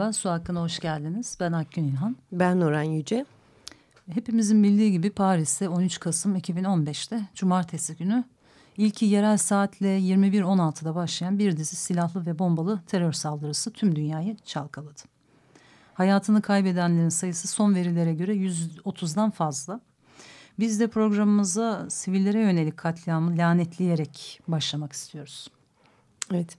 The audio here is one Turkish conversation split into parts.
Merhaba, Su Hakkı'na hoş geldiniz. Ben Akgün İlhan. Ben Nuran Yüce. Hepimizin bildiği gibi Paris'te 13 Kasım 2015'te Cumartesi günü ilki yerel saatle 21.16'da başlayan bir dizi silahlı ve bombalı terör saldırısı tüm dünyayı çalkaladı. Hayatını kaybedenlerin sayısı son verilere göre 130'dan fazla. Biz de programımıza sivillere yönelik katliamı lanetleyerek başlamak istiyoruz. Evet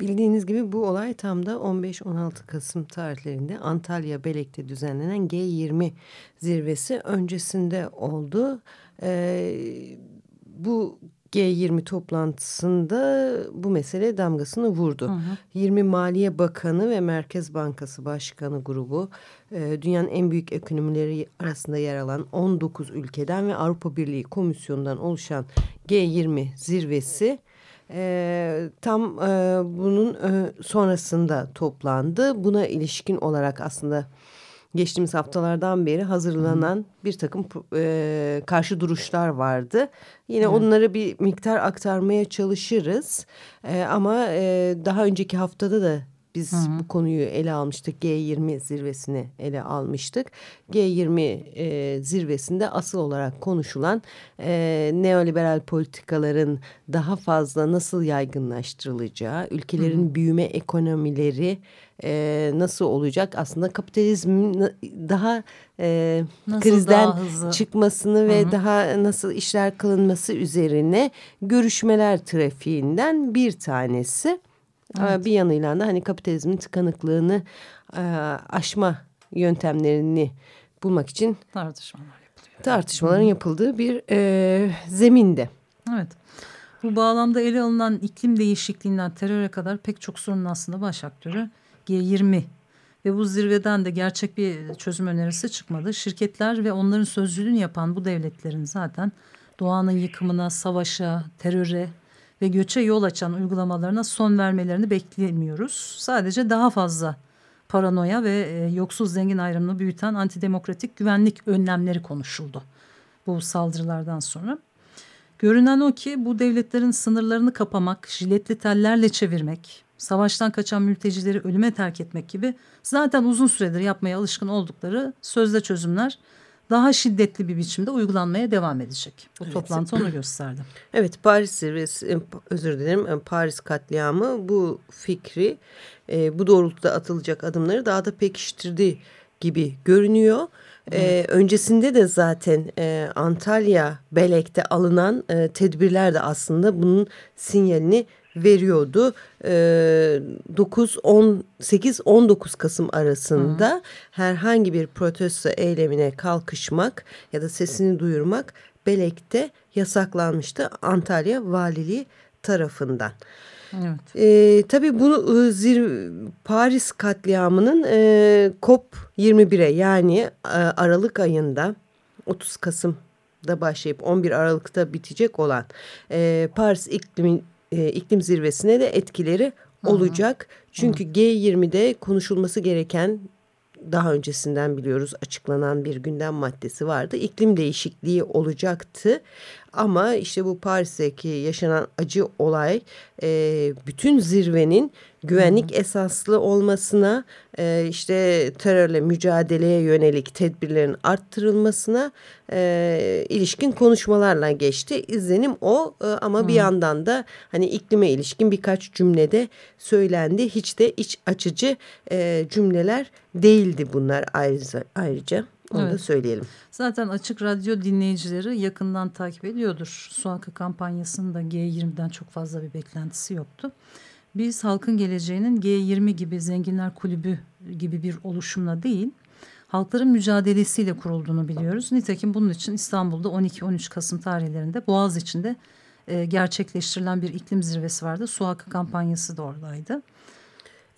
bildiğiniz gibi bu olay tam da 15-16 Kasım tarihlerinde Antalya Belek'te düzenlenen G20 zirvesi öncesinde oldu. Ee, bu G20 toplantısında bu mesele damgasını vurdu. Hı hı. 20 Maliye Bakanı ve Merkez Bankası Başkanı grubu e, dünyanın en büyük ekonomileri arasında yer alan 19 ülkeden ve Avrupa Birliği Komisyonu'ndan oluşan G20 zirvesi e, tam e, bunun e, sonrasında toplandı. Buna ilişkin olarak aslında geçtiğimiz haftalardan beri hazırlanan bir takım e, karşı duruşlar vardı. Yine hmm. onları bir miktar aktarmaya çalışırız. E, ama e, daha önceki haftada da biz hı hı. bu konuyu ele almıştık. G20 zirvesini ele almıştık. G20 e, zirvesinde asıl olarak konuşulan e, neoliberal politikaların daha fazla nasıl yaygınlaştırılacağı, ülkelerin hı hı. büyüme ekonomileri e, nasıl olacak? Aslında kapitalizmin daha e, krizden daha çıkmasını ve hı hı. daha nasıl işler kılınması üzerine görüşmeler trafiğinden bir tanesi. Evet. Bir yanıyla da hani kapitalizmin tıkanıklığını e, aşma yöntemlerini bulmak için tartışmalar yapılıyor. Tartışmaların yapıldığı bir e, zeminde. Evet. Bu bağlamda ele alınan iklim değişikliğinden teröre kadar pek çok sorunun aslında baş aktörü G20 ve bu zirveden de gerçek bir çözüm önerisi çıkmadı. Şirketler ve onların sözcülüğünü yapan bu devletlerin zaten doğanın yıkımına, savaşa, teröre ve göçe yol açan uygulamalarına son vermelerini beklemiyoruz. Sadece daha fazla paranoya ve e, yoksul zengin ayrımını büyüten antidemokratik güvenlik önlemleri konuşuldu bu saldırılardan sonra. Görünen o ki bu devletlerin sınırlarını kapamak, jiletli tellerle çevirmek, savaştan kaçan mültecileri ölüme terk etmek gibi zaten uzun süredir yapmaya alışkın oldukları sözde çözümler daha şiddetli bir biçimde uygulanmaya devam edecek. Bu evet. toplantı onu gösterdi. Evet Paris zirvesi özür dilerim Paris katliamı bu fikri e, bu doğrultuda atılacak adımları daha da pekiştirdi gibi görünüyor. Ee, öncesinde de zaten e, Antalya Belek'te alınan e, tedbirler de aslında bunun sinyalini veriyordu. E, 9 18 19 Kasım arasında Hı. herhangi bir protesto eylemine kalkışmak ya da sesini duyurmak Belek'te yasaklanmıştı Antalya Valiliği tarafından. Evet. E, tabii bu e, zir, Paris katliamının e, COP 21'e yani e, Aralık ayında 30 Kasım'da başlayıp 11 Aralık'ta bitecek olan e, Paris iklim, e, iklim zirvesine de etkileri olacak. Hı hı. Çünkü G20'de konuşulması gereken daha öncesinden biliyoruz açıklanan bir gündem maddesi vardı. İklim değişikliği olacaktı. Ama işte bu Paris'teki yaşanan acı olay e, bütün zirvenin güvenlik hmm. esaslı olmasına, e, işte terörle mücadeleye yönelik tedbirlerin arttırılmasına e, ilişkin konuşmalarla geçti. İzlenim o e, ama hmm. bir yandan da hani iklime ilişkin birkaç cümlede söylendi. Hiç de iç açıcı e, cümleler değildi bunlar ayrıca. ayrıca. Onu evet. da söyleyelim. Zaten Açık Radyo dinleyicileri yakından takip ediyordur. Su Hakkı kampanyasında G20'den çok fazla bir beklentisi yoktu. Biz halkın geleceğinin G20 gibi zenginler kulübü gibi bir oluşumla değil, halkların mücadelesiyle kurulduğunu biliyoruz. Nitekim bunun için İstanbul'da 12-13 Kasım tarihlerinde Boğaz içinde e, gerçekleştirilen bir iklim zirvesi vardı. Su hakkı kampanyası da oradaydı.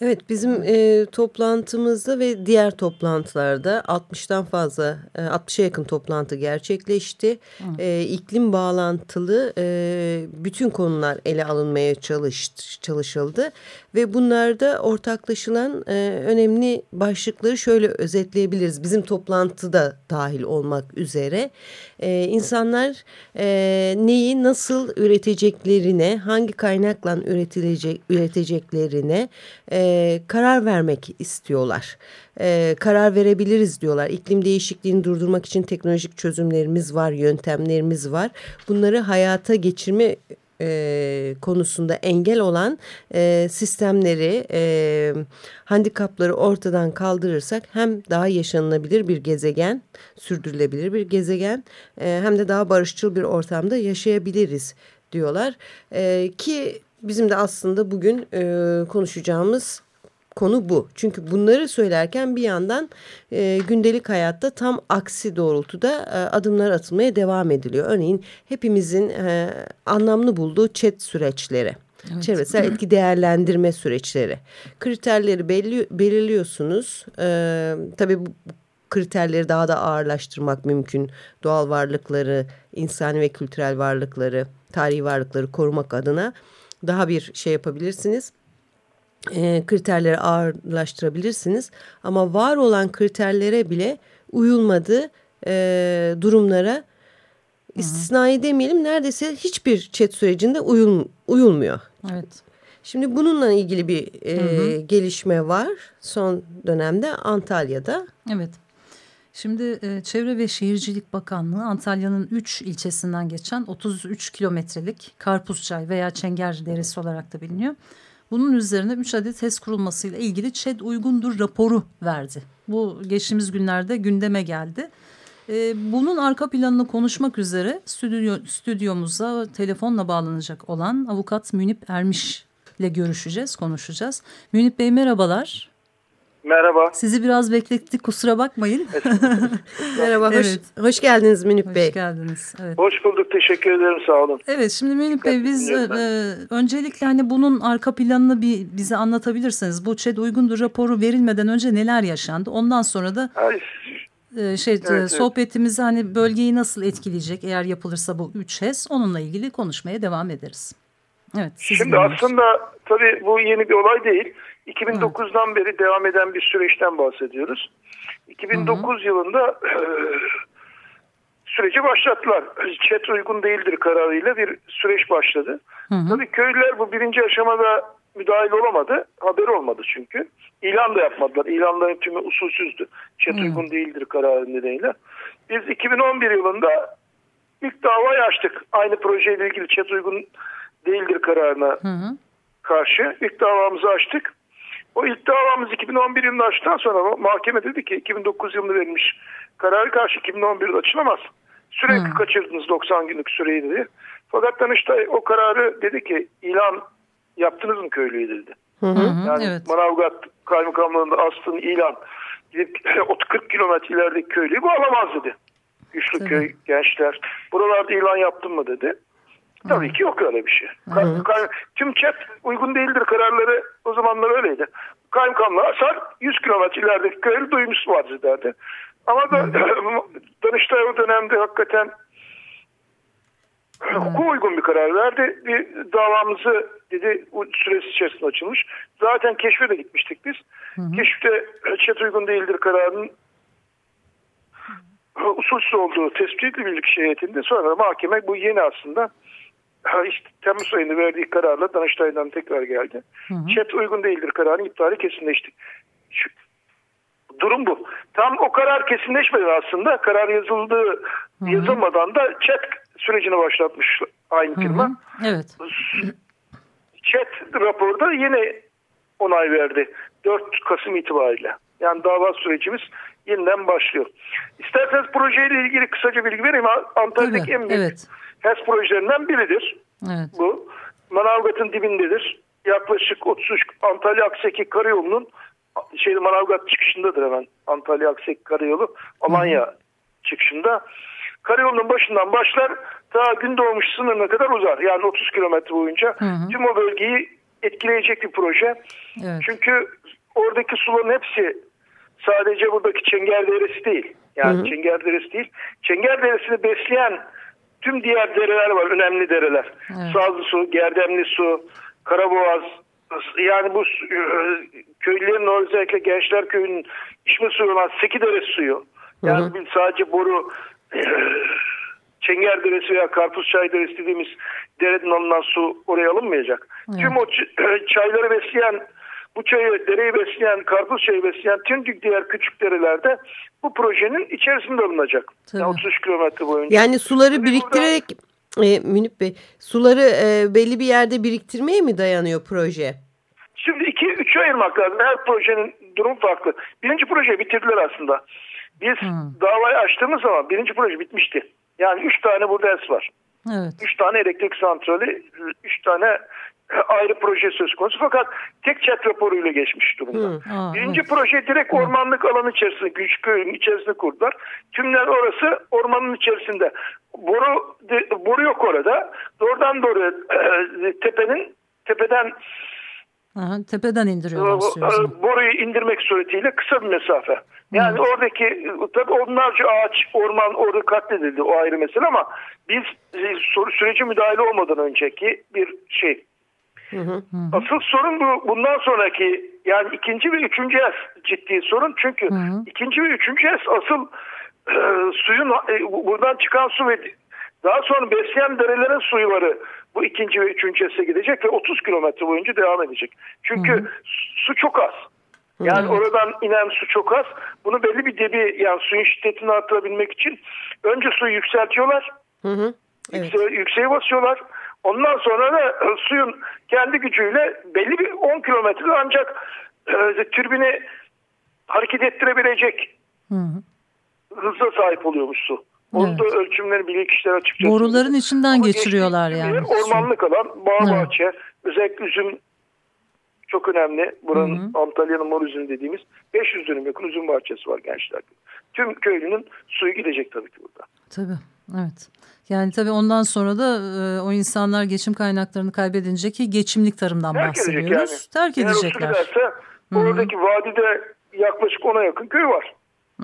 Evet bizim e, toplantımızda ve diğer toplantılarda 60'tan fazla e, 60'a yakın toplantı gerçekleşti. E, iklim bağlantılı e, bütün konular ele alınmaya çalıştı, çalışıldı ve bunlarda ortaklaşılan e, önemli başlıkları şöyle özetleyebiliriz. Bizim toplantıda dahil olmak üzere e, insanlar e, neyi nasıl üreteceklerine, hangi kaynakla üretilecek üreteceklerine e, karar vermek istiyorlar. E, karar verebiliriz diyorlar. İklim değişikliğini durdurmak için teknolojik çözümlerimiz var, yöntemlerimiz var. Bunları hayata geçirme e, konusunda engel olan e, sistemleri, e, handikapları ortadan kaldırırsak hem daha yaşanılabilir bir gezegen, sürdürülebilir bir gezegen e, hem de daha barışçıl bir ortamda yaşayabiliriz diyorlar. E, ki bizim de aslında bugün e, konuşacağımız konu bu. Çünkü bunları söylerken bir yandan e, gündelik hayatta tam aksi doğrultuda e, adımlar atılmaya devam ediliyor. Örneğin hepimizin e, anlamlı bulduğu chat süreçleri. Evet. Çevresel etki değerlendirme süreçleri. Kriterleri belli, belirliyorsunuz. Ee, tabii bu kriterleri daha da ağırlaştırmak mümkün. Doğal varlıkları, insani ve kültürel varlıkları, tarihi varlıkları korumak adına daha bir şey yapabilirsiniz e, kriterleri ağırlaştırabilirsiniz. Ama var olan kriterlere bile uyulmadığı e, durumlara istisnai demeyelim neredeyse hiçbir chat sürecinde uyul, uyulmuyor. Evet. Şimdi bununla ilgili bir e, hı hı. gelişme var son dönemde Antalya'da. Evet. Şimdi e, Çevre ve Şehircilik Bakanlığı Antalya'nın 3 ilçesinden geçen 33 kilometrelik Karpuzçay veya Çenger Deresi olarak da biliniyor bunun üzerine 3 adet HES kurulmasıyla ilgili ÇED uygundur raporu verdi. Bu geçtiğimiz günlerde gündeme geldi. Ee, bunun arka planını konuşmak üzere stüdyo, stüdyomuza telefonla bağlanacak olan avukat Münip Ermiş ile görüşeceğiz, konuşacağız. Münip Bey merhabalar. Merhaba. Sizi biraz beklettik kusura bakmayın. Merhaba hoş, evet. hoş geldiniz Münip hoş Bey. Hoş geldiniz. Evet. Hoş bulduk teşekkür ederim sağ olun. Evet şimdi Münip Bey biz e, öncelikle hani bunun arka planını bir bize anlatabilirsiniz. Bu ÇED uygundur raporu verilmeden önce neler yaşandı? Ondan sonra da Ay, e, şey evet, evet. sohbetimizi hani bölgeyi nasıl etkileyecek eğer yapılırsa bu 3 HES onunla ilgili konuşmaya devam ederiz. Evet. Şimdi aslında tabii bu yeni bir olay değil. 2009'dan evet. beri devam eden bir süreçten bahsediyoruz. 2009 hı hı. yılında e, süreci başlattılar. Çet uygun değildir kararıyla bir süreç başladı. Hı hı. Tabii köylüler bu birinci aşamada müdahil olamadı. Haber olmadı çünkü. İlan da yapmadılar. İlanların tümü usulsüzdü. Çet hı. uygun değildir kararı nedeniyle. Biz 2011 yılında ilk davayı açtık. Aynı projeyle ilgili çet uygun değildir kararına hı hı. karşı. ilk davamızı açtık. O ilk davamız 2011 yılında açtıktan sonra mahkeme dedi ki 2009 yılında verilmiş kararı karşı 2011'de açılamaz. Sürekli hmm. kaçırdınız 90 günlük süreyi dedi. Fakat Danıştay o kararı dedi ki ilan yaptınız mı köylüye dedi. Hı hı, yani evet. Manavgat kaymakamlığında astın ilan gidip 40 kilometre ilerideki köylüyü bağlamaz dedi. Güçlü köy gençler. Buralarda ilan yaptın mı dedi. Tabii ki yok öyle bir şey. Hı. Tüm chat uygun değildir kararları o zamanlar öyleydi. Kaymakamlığa asar 100 kilometre ilerideki köylü duymuş vardı derdi. Ama da Danıştay o dönemde hakikaten hukuka uygun bir karar verdi. Bir davamızı dedi süresi içerisinde açılmış. Zaten keşfe de gitmiştik biz. Hı hı. Keşfte chat uygun değildir kararının usulsüz olduğu tespit edildi şey heyetinde. Sonra mahkeme bu yeni aslında işte Temmuz ayında verdiği kararla Danıştay'dan tekrar geldi. Hı hı. Chat uygun değildir kararın iptali kesinleşti. Şu, durum bu. Tam o karar kesinleşmedi aslında. Karar yazıldığı hı hı. yazılmadan da chat sürecini başlatmış aynı firma. Hı hı. Evet. Chat raporda yine onay verdi. 4 Kasım itibariyle. Yani dava sürecimiz yeniden başlıyor. İsterseniz projeyle ilgili kısaca bilgi vereyim. Antalya'daki en büyük evet. HES projelerinden biridir. Evet. Bu. Manavgat'ın dibindedir. Yaklaşık 33 Antalya Akseki Karayolu'nun şeyde Manavgat çıkışındadır hemen. Antalya Akseki Karayolu Alanya Hı. çıkışında. Karayolunun başından başlar ta Gündoğmuş sınırına kadar uzar. Yani 30 kilometre boyunca Hı hı. tüm o bölgeyi etkileyecek bir proje. Evet. Çünkü oradaki suların hepsi sadece buradaki Çenger Deresi değil. Yani Hı hı. Çenger Deresi değil. Çenger Deresi'ni besleyen tüm diğer dereler var. Önemli dereler. Evet. Sazlı su, Gerdemli su, Karaboğaz. Yani bu e, köylülerin özellikle Gençler Köyü'nün içme suyu olan Sekidere suyu. Yani Hı hı. sadece boru e, Çenger Deresi veya Karpuzçay Deresi dediğimiz dereden alınan su oraya alınmayacak. Evet. Tüm o ç- çayları besleyen bu çayı, dereyi besleyen, karpuz çayı besleyen tüm diğer küçük derelerde bu projenin içerisinde alınacak. Tabii. Yani 33 kilometre boyunca. Yani suları Tabii biriktirerek e, Münip Bey suları e, belli bir yerde biriktirmeye mi dayanıyor proje? Şimdi iki, üçe ayırmak lazım. Her projenin durum farklı. Birinci projeyi bitirdiler aslında. Biz Hmm. davayı açtığımız zaman birinci proje bitmişti. Yani üç tane burada es var. Evet. Üç tane elektrik santrali, üç tane ayrı proje söz konusu. Fakat tek chat raporuyla geçmiş durumda. Hı. Aa, Birinci evet. proje direkt ormanlık alan içerisinde, Güçköy'ün içerisinde kurdular. Tümler orası ormanın içerisinde. Boru de, boru yok orada. Doğrudan doğruya e, tepenin tepeden Aha, tepeden indiriyorlar o- suyu o- boruyu indirmek suretiyle kısa bir mesafe. Yani Evet. oradaki tabii onlarca ağaç, orman orada katledildi o ayrı mesele ama biz e, süreci müdahale olmadan önceki bir şey. Hı hı. Asıl sorun bu bundan sonraki yani ikinci ve üçüncü es ciddi sorun. Çünkü Hı hı. ikinci ve üçüncü es asıl e, suyun e, bu- buradan çıkan su ve daha sonra besleyen derelerin suyuları bu ikinci ve üçüncü ese gidecek ve 30 kilometre boyunca devam edecek. Çünkü Hı hı. su çok az. Yani Evet. oradan inen su çok az. Bunu belli bir debi yani suyun şiddetini arttırabilmek için önce suyu yükseltiyorlar. Hı hı. Evet. Yükseğe basıyorlar. Ondan sonra da e, suyun kendi gücüyle belli bir 10 kilometrede ancak e, türbini hareket ettirebilecek Hı hı. hızla sahip oluyormuş su. Onun da ölçümlerini bilir kişiler açıkçası. Boruların içinden Ama geçiriyorlar yani. Ormanlık alan, bağ Evet. bahçe, özellikle üzüm çok önemli. Buranın Antalya'nın mor üzüm dediğimiz 500 dönüm yakın üzüm bahçesi var gençler. Tüm köylünün suyu gidecek tabii ki burada. Tabii evet. Yani tabii ondan sonra da e, o insanlar geçim kaynaklarını kaybedince ki geçimlik tarımdan Terk edecek bahsediyoruz. yani. Terk Eğer edecekler. hı. oradaki vadide yaklaşık ona yakın köy var.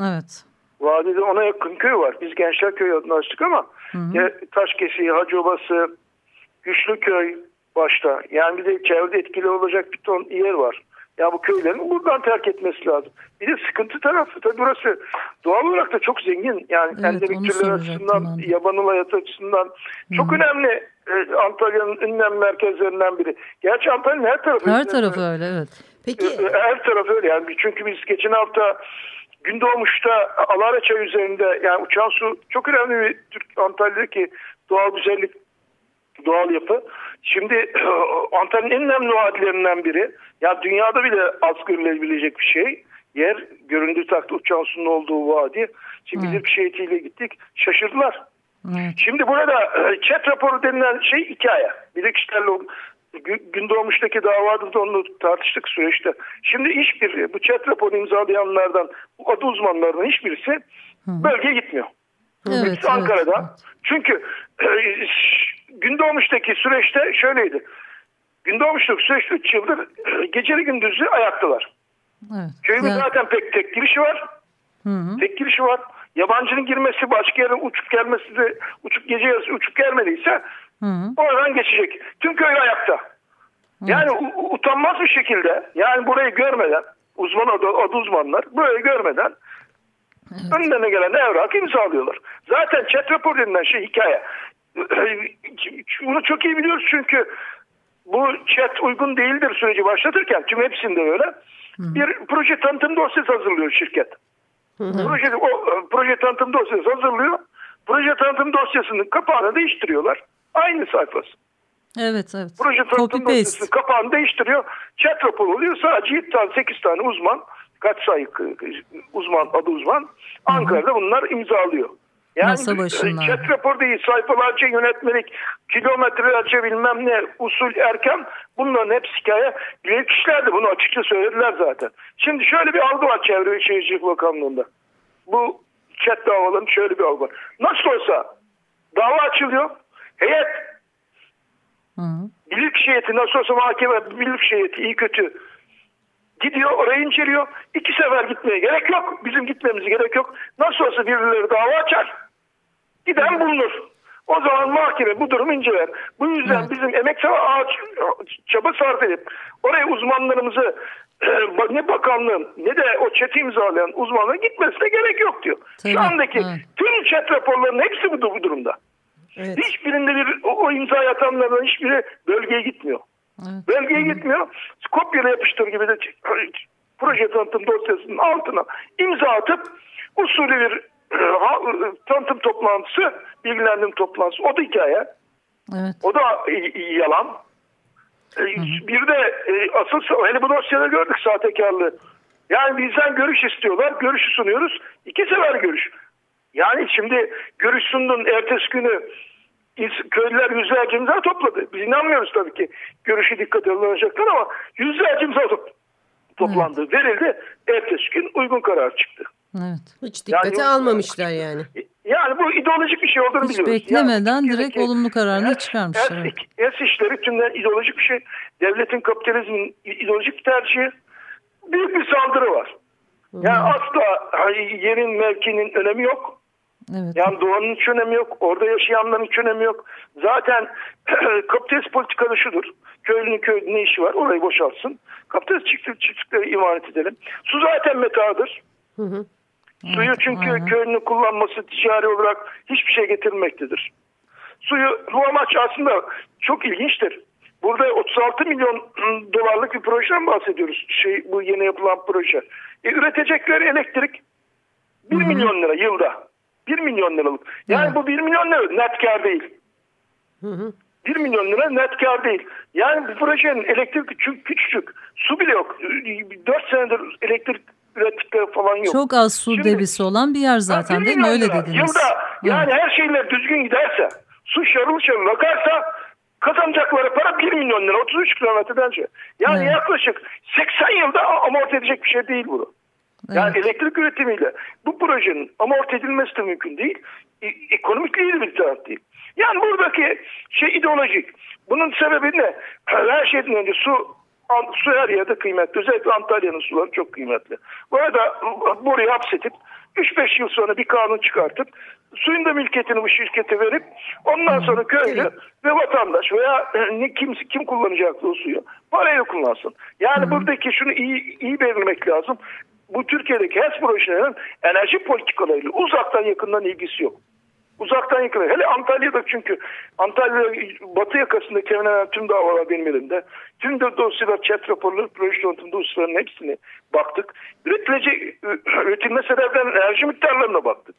Evet. Vadide ona yakın köy var. Biz Gençler Köyü adını açtık ama Hı hı. Taşkesi, Hacıobası, Güçlüköy başta. Yani bir de çevrede etkili olacak bir ton yer var. Ya bu köylerin buradan terk etmesi lazım. Bir de sıkıntı tarafı tabii burası doğal olarak da çok zengin. Yani Evet, endemik türler açısından, yabanıl hayatı açısından çok önemli. e, Antalya'nın ünlem merkezlerinden biri. Gerçi Antalya'nın her tarafı. Her tarafı öyle evet. Peki e, Her tarafı öyle yani çünkü biz geçen hafta Gündoğmuş'ta Alara üzerinde yani uçan su çok önemli bir Türk Antalya'daki doğal güzellik doğal yapı. Şimdi Antalya'nın en önemli vadilerinden biri. Ya dünyada bile az görülebilecek bir şey. Yer göründüğü takdirde uçan suyun olduğu vadi. Şimdi Evet. bir şehitiyle gittik. Şaşırdılar. Evet. Şimdi burada e, chat raporu denilen şey hikaye. Bilirkişilerle o- Gü- Gündoğmuş'taki davada da onu tartıştık süreçte. Şimdi hiçbir bu chat raporu imzalayanlardan, bu adı uzmanlardan hiçbirisi bölgeye gitmiyor. Evet, Ankara'da. evet. Çünkü e, Gündoğmuş'taki süreçte şöyleydi. Gündoğmuş'taki süreçte 3 yıldır e, geceli gündüzü ayaktılar. evet. Köyümüz Yani- zaten pek tek girişi var. Hı hı. Tek girişi var. Yabancının girmesi başka yere uçup gelmesi de uçup gece yarısı uçup gelmediyse Hı hı. oradan geçecek. Tüm köy ayakta. Yani u- utanmaz bir şekilde yani burayı görmeden uzman adı, adı uzmanlar burayı görmeden önlerine gelen evrak imzalıyorlar. Zaten chat rapor denilen şey hikaye. Bunu çok iyi biliyoruz çünkü bu chat uygun değildir süreci başlatırken tüm hepsinde öyle. Bir proje tanıtım dosyası hazırlıyor şirket. Proje, o, e, proje tanıtım dosyası hazırlıyor. Proje tanıtım dosyasının kapağını değiştiriyorlar. Aynı sayfası. Evet evet. Proje Copy tanıtım paste. dosyasının kapağını değiştiriyor. Chat rapor oluyor. Sadece 7 tane 8 tane uzman kaç sayı uzman adı uzman Ankara'da bunlar imzalıyor. Yani Masa başında. e, chat rapor değil sayfalarca yönetmelik kilometrelerce bilmem ne usul erken bunların hepsi hikaye. Bilir kişiler de bunu açıkça söylediler zaten. Şimdi şöyle bir algı var Çevre ve Şehircilik Bakanlığı'nda. Bu chat davalarının şöyle bir algı var. Nasıl olsa Dava açılıyor. Heyet bilirkişi heyeti nasıl olsa mahkeme bilirkişi heyeti iyi kötü gidiyor orayı inceliyor. İki sefer gitmeye gerek yok. Bizim gitmemize gerek yok. Nasıl olsa birileri dava açar. Giden bulunur. O zaman mahkeme bu durumu inceler. Bu yüzden Evet. bizim emek ağaç çaba sarf edip oraya uzmanlarımızı ne bakanlığın ne de o çeti imzalayan uzmanların gitmesine gerek yok diyor. Tabii, Şu andaki evet. tüm çet raporlarının hepsi bu, bu durumda. Evet. Hiçbirinde bir o, o imza atanlardan hiçbiri bölgeye gitmiyor. Evet. Belgeye gitmiyor. Kopyala yapıştır gibi de proje tanıtım dosyasının altına imza atıp usulü bir tanıtım toplantısı, bilgilendirme toplantısı. O da hikaye. Evet. O da yalan. E, Bir de e, asıl hele bu dosyada gördük sahtekarlığı. Yani bizden görüş istiyorlar. Görüşü sunuyoruz. İki sefer görüş. Yani şimdi görüş sundun ertesi günü köylüler yüzlerce imza topladı. Biz inanmıyoruz tabii ki görüşü dikkate alınacaklar ama yüzlerce imza to- toplandı. Verildi. Ertesi gün uygun karar çıktı. Evet. Hiç dikkate Yani- almamışlar yani. Yani bu ideolojik bir şey olduğunu Hiç biliyoruz. beklemeden Yani direkt Türkiye'deki olumlu kararını es- çıkarmışlar, Es, evet. es işleri tümden ideolojik bir şey. Devletin kapitalizmin ideolojik bir tercihi. Büyük bir saldırı var. Yani asla hani, yerin mevkinin önemi yok. Evet. Yani doğanın hiç önemi yok. Orada yaşayanların hiç önemi yok. Zaten kapitalist politikada şudur. Köylünün köyde ne işi var? Orayı boşaltsın. Kapitalist çiftlik, çiftlikleri imanet edelim. Su zaten metadır. Hı hı. Suyu çünkü aynen. köylünün kullanması ticari olarak hiçbir şey getirmektedir. Suyu bu amaç aslında çok ilginçtir. Burada 36 milyon dolarlık bir projeden bahsediyoruz. Şey bu yeni yapılan proje. E, üretecekleri elektrik 1 milyon lira yılda. 1 milyon liralık. Yani Evet. bu 1 milyon lira net kar değil. Hı hı. 1 milyon lira net kar değil. Yani bu projenin elektrik çünkü küçücük. Su bile yok. 4 senedir elektrik ürettikleri falan yok. Çok az su Şimdi- debisi olan bir yer zaten bir değil mi? Öyle dediniz. Yılda yani her şeyler düzgün giderse su şarıl şarıl akarsa kazanacakları para 1 milyon lira 33 kilometreden şey. Yani Evet. yaklaşık 80 yılda amorti edecek bir şey değil bu. Yani Evet. elektrik üretimiyle bu projenin amorti edilmesi de mümkün değil. E- ekonomik değil bir taraf değil. Yani buradaki şey ideolojik. Bunun sebebi ne? Her şeyden önce su su her yerde kıymetli. Özellikle Antalya'nın suları çok kıymetli. Bu arada burayı hapsetip 3-5 yıl sonra bir kanun çıkartıp suyun da mülkiyetini bu şirkete verip ondan sonra köylü ve vatandaş veya e, ne kim kim kullanacak o suyu parayla kullansın. Yani buradaki şunu iyi iyi belirlemek lazım. Bu Türkiye'deki HES projelerin enerji politikalarıyla uzaktan yakından ilgisi yok. Uzaktan yakın. Hele Antalya'da çünkü Antalya batı yakasındaki hemen hemen tüm davalar benim elimde. Tüm de dosyalar, chat raporları, proje tanıtım dosyalarının hepsini baktık. Üretilecek, üretilme sebeplerinin enerji miktarlarına baktık.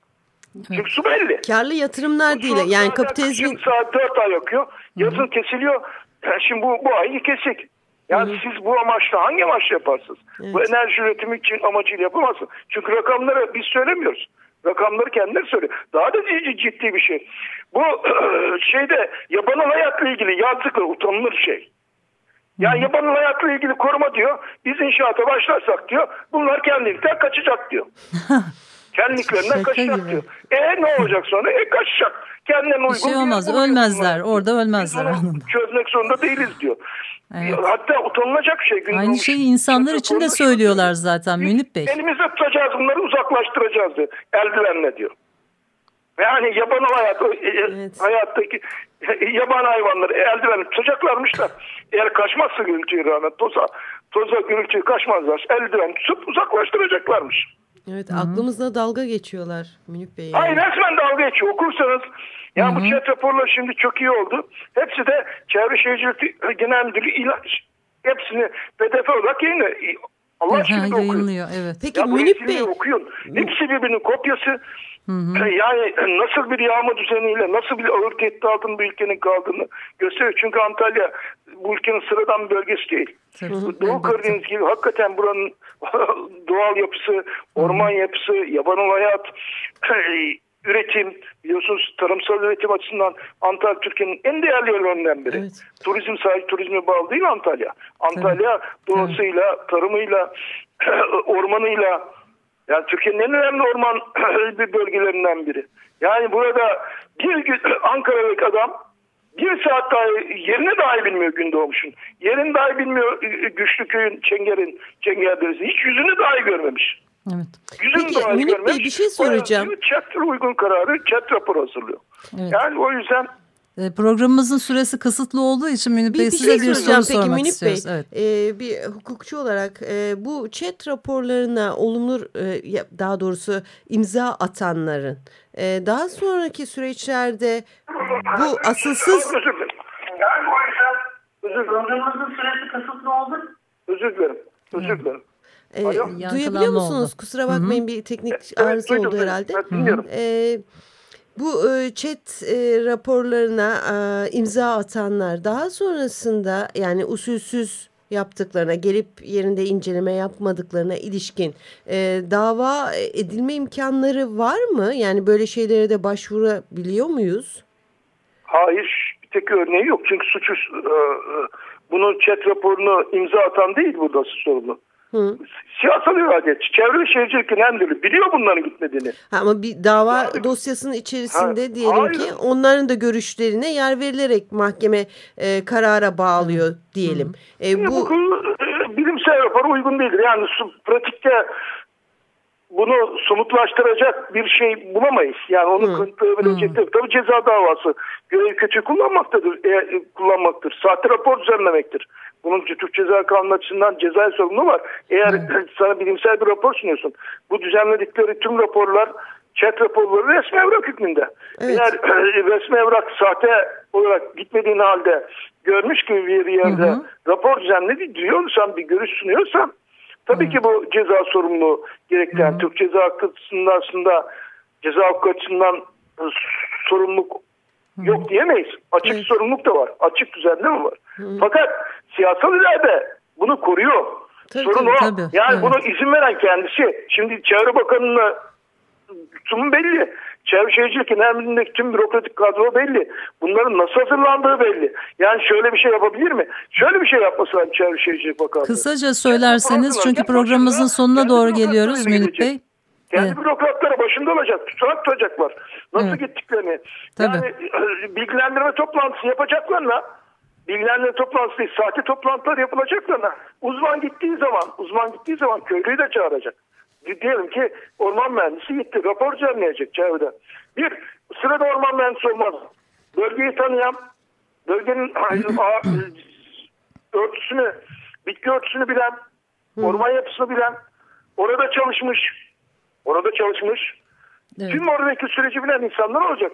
Çünkü su belli. Karlı yatırımlar değil. Su Yani zaten kapitalizmin saat 4 ay yakıyor. Yazın kesiliyor. Yani şimdi bu, bu ay kesik. Yani siz bu amaçla hangi amaçla yaparsınız? Bu enerji üretimi için amacıyla yapamazsınız. Çünkü rakamları biz söylemiyoruz. Rakamları kendileri söylüyor. Daha da ciddi, ciddi bir şey. Bu şeyde yabanıl hayatla ilgili yazdıkları utanılır şey. Yani yabanıl hayatla ilgili koruma diyor. Biz inşaata başlarsak diyor. Bunlar kendiliğinden kaçacak diyor. Kendiliklerinden kaçacak diyor. E ne olacak sonra? E kaçacak. Kendilerine uygun Bir şey bir yer olmaz. buluyor Ölmezler. bunlar. Orada ölmezler çözmek zorunda değiliz diyor. Evet. Hatta utanılacak bir şey. Gün Aynı şeyi insanlar için de söylüyorlar zaten Münip Bey. Elimizde tutacağız bunları uzaklaştıracağız diyor. Eldivenle diyor. Yani yaban hayat, e, e, Evet. hayattaki yaban hayvanları eldivenle tutacaklarmış da eğer kaçmazsa gürültüye rağmen toza, toza gürültüye kaçmazlar eldiven tutup uzaklaştıracaklarmış. Evet aklımızda dalga geçiyorlar Münip Bey. yani. Hayır resmen dalga geçiyor. Okursanız ya bu chat raporları şimdi çok iyi oldu. Hepsi de Çevre Şehircilik Genel Müdürlüğü ilaç. Hepsini PDF olarak yayınlıyor. Allah aşkına da okuyun. yayınlıyor evet. Peki Ya hepsini Bey okuyun. Hepsi birbirinin kopyası. Yani nasıl bir yağma düzeniyle, nasıl bir ağır tehdit altında bu ülkenin kaldığını gösteriyor. Çünkü Antalya bu ülkenin sıradan bir bölgesi değil. Tabii, Doğu. Karadeniz gibi hakikaten buranın doğal yapısı, orman yapısı, yabanıl hayat, üretim, biliyorsunuz tarımsal üretim açısından Antalya Türkiye'nin en değerli yerlerinden biri. Evet. Turizm sahip turizme bağlı değil Antalya. Antalya doğasıyla, tarımıyla, ormanıyla yani Türkiye'nin en önemli orman bir bölgelerinden biri. Yani burada bir gün Ankara'daki adam bir saat daha yerini dahi bilmiyor gün doğmuşun. Yerini dahi bilmiyor Güçlü Köy'ün Çenger'in Çenger Deresi. Hiç yüzünü dahi görmemiş. Evet. Yüzünü Peki, dahi Münip Bey, görmemiş. bir şey soracağım. Chat uygun kararı chat raporu hazırlıyor. Evet. Yani o yüzden Programımızın süresi kısıtlı olduğu için Münip Bir, Bey bir size şey bir soru peki sormak Münip Bey. istiyoruz. Evet. Ee, bir hukukçu olarak e, bu chat raporlarına olumlu e, daha doğrusu imza atanların e, daha sonraki süreçlerde bu asılsız özür dilerim. Yani o yüzden özür dilerim. Programımızın süresi kısıtlı oldu. Özür dilerim. Özür dilerim. e, duyabiliyor musunuz? oldu. Kusura bakmayın bir teknik Evet, arıza duydum, oldu herhalde. Evet, dinliyorum. E, bu e, chat e, raporlarına e, imza atanlar daha sonrasında yani usulsüz yaptıklarına gelip yerinde inceleme yapmadıklarına ilişkin e, dava edilme imkanları var mı? Yani böyle şeylere de başvurabiliyor muyuz? Hayır. Bir tek örneği yok. Çünkü suçu e, e, bunun chat raporunu imza atan değil burada sorumlu. Hı. Siyasal irade. Çevre ve Şehircilik Müdürlüğü biliyor bunların gitmediğini. Ha, ama bir dava Yani- dosyasının içerisinde Ha, diyelim hayır. ki onların da görüşlerine yer verilerek mahkeme e, karara bağlıyor diyelim. E, Bu, bu e, bilimsel rapora uygun değildir. Yani pratikte bunu somutlaştıracak bir şey bulamayız. Yani onu kanıtlayabilecektir. Tabii ceza davası görev kötü kullanmaktadır. E, kullanmaktır. Sahte rapor düzenlemektir. Bunun Türk Ceza Kanunu açısından ceza sorumlu var. Eğer sana bilimsel bir rapor sunuyorsun. Bu düzenledikleri tüm raporlar chat raporları resmi evrak hükmünde. Evet. Eğer e, resmi evrak sahte olarak gitmediğin halde görmüş gibi bir yerde Hı hı. rapor düzenledi diyorsan bir görüş sunuyorsan tabii ki bu ceza sorumluluğu gerektiren Türk Ceza Hakkı açısından aslında ceza hakkı açısından e, sorumluluk yok diyemeyiz. Açık Evet. sorumluluk da var. Açık düzenleme var. Fakat siyasal irade bunu koruyor. Tabii, Sorun tabii, o. tabii. yani Evet. bunu izin veren kendisi. Şimdi Çevre Bakanı'na tutumu belli. Çevre Şehircilik Genel Müdürlüğü'ndeki tüm bürokratik kadro belli. Bunların nasıl hazırlandığı belli. Yani şöyle bir şey yapabilir mi? Şöyle bir şey yapması lazım Çevre Şehircilik Bakanlığı. Kısaca söylerseniz çünkü programımızın sonuna doğru geliyoruz gidecek. Bey. Kendi Evet. bürokratları başında olacak. Tutanak tutacaklar. Nasıl Evet. gittiklerini. Tabii. Yani bilgilendirme toplantısı yapacaklarına bilgilendirme toplantısı değil, sahte toplantılar yapılacaklarına uzman gittiği zaman uzman gittiği zaman köylüyü de çağıracak. Diyelim ki orman mühendisi gitti. Rapor düzenleyecek çevrede. Bir, sırada orman mühendisi olmaz. Bölgeyi tanıyan, bölgenin örtüsünü, bitki örtüsünü bilen, orman yapısını bilen, orada çalışmış, orada çalışmış, Evet. tüm oradaki süreci bilen insanlar olacak.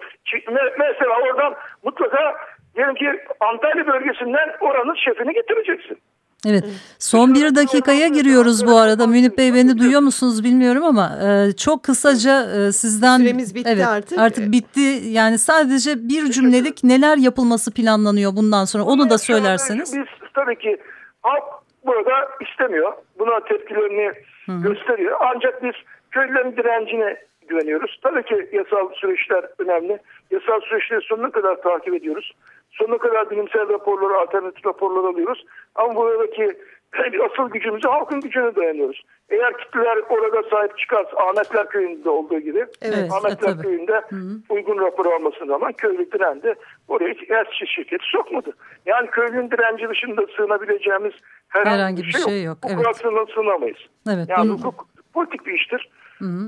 Mesela oradan mutlaka diyelim ki Antalya bölgesinden oranın şefini getireceksin. Evet. Son bir dakikaya giriyoruz bu arada. Münip Bey beni duyuyor musunuz bilmiyorum ama e, çok kısaca e, sizden Süremiz bitti evet, artık. Artık bitti. Yani sadece bir cümlelik neler yapılması planlanıyor bundan sonra onu da söylerseniz. Biz tabii ki halk burada istemiyor. Buna tepkilerini gösteriyor. Ancak biz köylülerin direncine güveniyoruz. Tabii ki yasal süreçler önemli. Yasal süreçleri sonuna kadar takip ediyoruz. Sonuna kadar bilimsel raporları, alternatif raporları alıyoruz. Ama buradaki asıl gücümüzü halkın gücüne dayanıyoruz. Eğer kitleler orada sahip çıkarsa Ahmetler Köyü'nde olduğu gibi Evet, Ahmetler e. Köyü'nde uygun rapor almasına rağmen köylü direndi. Oraya hiç elçi şirketi sokmadı. Yani köylünün direnci dışında sığınabileceğimiz herhangi, Herhangi bir şey yok, Hukuk evet. aslında sığınamayız. Evet, Yani bunu- hukuk politik bir iştir.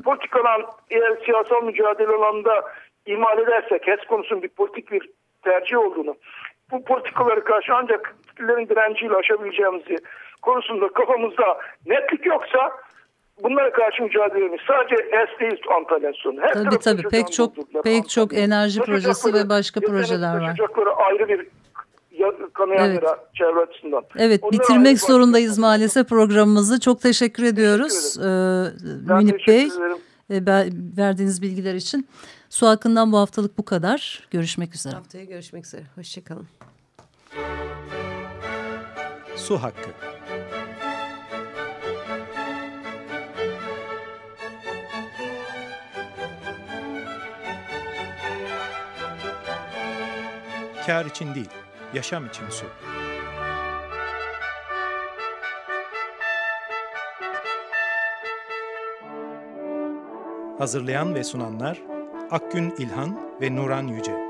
Politik alan eğer siyasal mücadele alanında ihmal edersek HES konusunun bir politik bir tercih olduğunu bu politikaları karşı ancak kitlelerin direnciyle aşabileceğimizi konusunda kafamızda netlik yoksa bunlara karşı mücadelemiz sadece HES değil Antalya sonu. Her Tabii, tabii. Pek çok- pek çok enerji projesi Taşıyacakları, ve başka projeler var. ayrı bir çevre açısından. Evet Onlara bitirmek zorundayız başlık. maalesef programımızı. Çok teşekkür ediyoruz ederim. ee, Münip teşekkür Bey ederim. e, verdiğiniz bilgiler için. Su hakkından bu haftalık bu kadar. Görüşmek üzere. haftaya görüşmek üzere. Hoşçakalın. Su hakkı. Kar için değil, yaşam için su. Hazırlayan ve sunanlar Akgün İlhan ve Nuran Yüce.